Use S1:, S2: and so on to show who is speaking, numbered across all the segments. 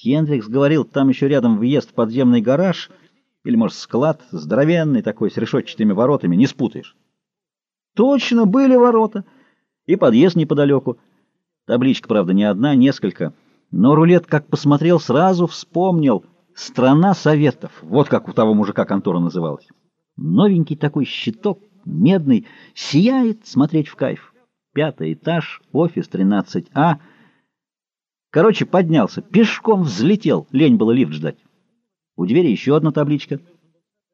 S1: Хендрикс говорил, там еще рядом въезд в подземный гараж, или, может, склад, здоровенный такой, с решетчатыми воротами, не спутаешь. Точно, были ворота. И подъезд неподалеку. Табличка, правда, не одна, несколько. Но рулет, как посмотрел, сразу вспомнил. «Страна Советов». Вот как у того мужика контора называлась. Новенький такой щиток, медный, сияет смотреть в кайф. Пятый этаж, офис 13А — Короче, поднялся, пешком взлетел, лень было лифт ждать. У двери еще одна табличка.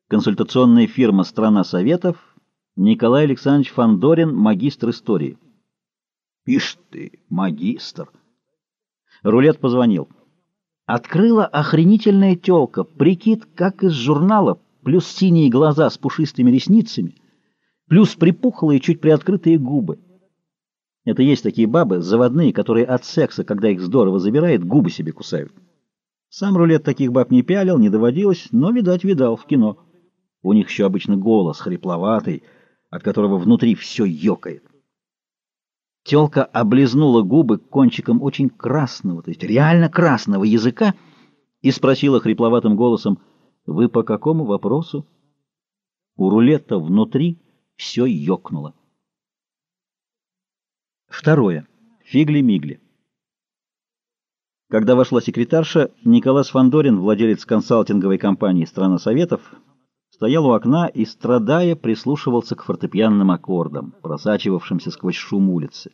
S1: Консультационная фирма «Страна Советов», Николай Александрович Фандорин, магистр истории. Ишь ты, магистр! Рулет позвонил. Открыла охренительная телка, прикид, как из журнала, плюс синие глаза с пушистыми ресницами, плюс припухлые, чуть приоткрытые губы. Это есть такие бабы, заводные, которые от секса, когда их здорово забирает, губы себе кусают. Сам рулет таких баб не пялил, не доводилось, но, видать, видал в кино. У них еще обычно голос хрипловатый, от которого внутри все ёкает. Телка облизнула губы кончиком очень красного, то есть реально красного языка, и спросила хрипловатым голосом, «Вы по какому вопросу?» У рулета внутри все ёкнуло. Второе. Фигли-мигли. Когда вошла секретарша, Николас Фандорин, владелец консалтинговой компании «Страна Советов», стоял у окна и, страдая, прислушивался к фортепианным аккордам, просачивавшимся сквозь шум улицы.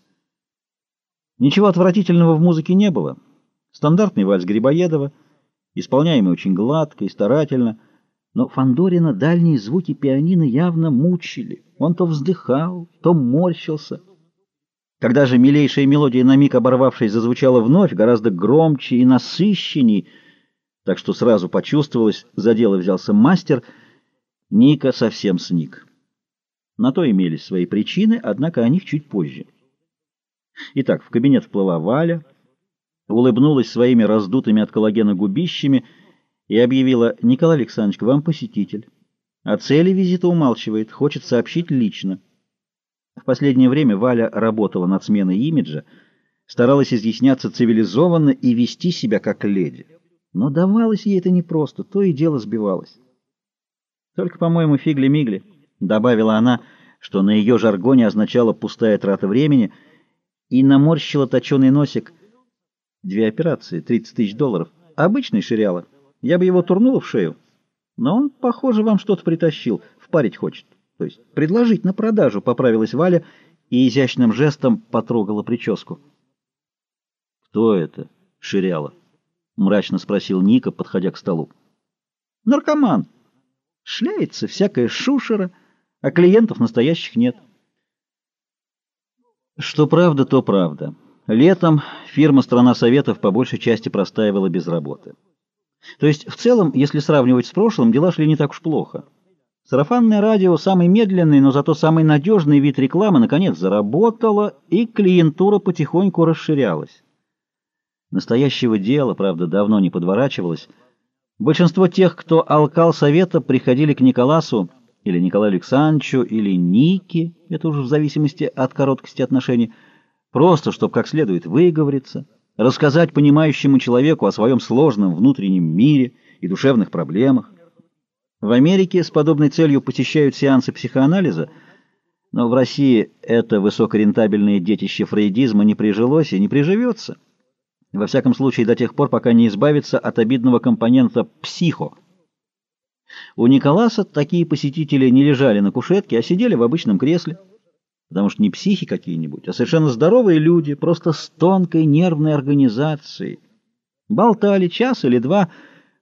S1: Ничего отвратительного в музыке не было. Стандартный вальс Грибоедова, исполняемый очень гладко и старательно, но Фандорина дальние звуки пианино явно мучили. Он то вздыхал, то морщился — когда же милейшая мелодия, на миг оборвавшись, зазвучала вновь, гораздо громче и насыщенней, так что сразу почувствовалось, за дело взялся мастер, Ника совсем сник. На то имелись свои причины, однако о них чуть позже. Итак, в кабинет вплыла Валя, улыбнулась своими раздутыми от коллагена губищами и объявила, «Николай Александрович, вам посетитель. О цели визита умалчивает, хочет сообщить лично». В последнее время Валя работала над сменой имиджа, старалась изъясняться цивилизованно и вести себя как леди. Но давалось ей это непросто, то и дело сбивалось. «Только, по-моему, фигли-мигли», — добавила она, что на ее жаргоне означало «пустая трата времени», и наморщила точеный носик. Две операции, 30 тысяч долларов. Обычный ширяла. Я бы его турнула в шею. Но он, похоже, вам что-то притащил. Впарить хочет. То есть предложить на продажу, поправилась Валя и изящным жестом потрогала прическу. «Кто это?» — ширяла. Мрачно спросил Ника, подходя к столу. «Наркоман. Шляется всякая шушера, а клиентов настоящих нет». Что правда, то правда. Летом фирма «Страна Советов» по большей части простаивала без работы. То есть, в целом, если сравнивать с прошлым, дела шли не так уж плохо. Сарафанное радио, самый медленный, но зато самый надежный вид рекламы, наконец заработало, и клиентура потихоньку расширялась. Настоящего дела, правда, давно не подворачивалось. Большинство тех, кто алкал совета, приходили к Николасу или Николаю Александровичу, или Нике, это уже в зависимости от короткости отношений, просто, чтобы как следует выговориться, рассказать понимающему человеку о своем сложном внутреннем мире и душевных проблемах. В Америке с подобной целью посещают сеансы психоанализа, но в России это высокорентабельное детище фрейдизма не прижилось и не приживется. Во всяком случае, до тех пор, пока не избавится от обидного компонента «психо». У Николаса такие посетители не лежали на кушетке, а сидели в обычном кресле, потому что не психи какие-нибудь, а совершенно здоровые люди, просто с тонкой нервной организацией. Болтали час или два,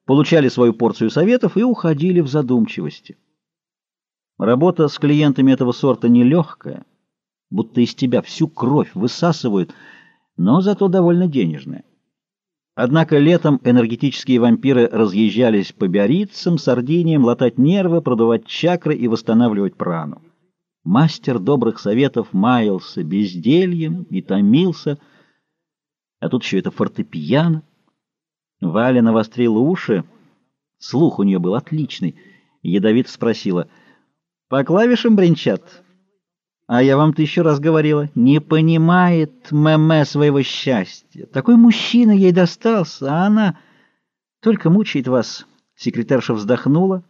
S1: получали свою порцию советов и уходили в задумчивости. Работа с клиентами этого сорта нелегкая, будто из тебя всю кровь высасывают, но зато довольно денежная. Однако летом энергетические вампиры разъезжались по Биаррицам, Сардиниям, латать нервы, продувать чакры и восстанавливать прану. Мастер добрых советов маялся бездельем и томился, а тут еще это фортепиано. Валя навострила уши, слух у нее был отличный, ядовито спросила, «По клавишам бренчат?» А я вам тысячу раз говорила, не понимает Мэмэ своего счастья. Такой мужчина ей достался, а она Только мучает вас, секретарша вздохнула,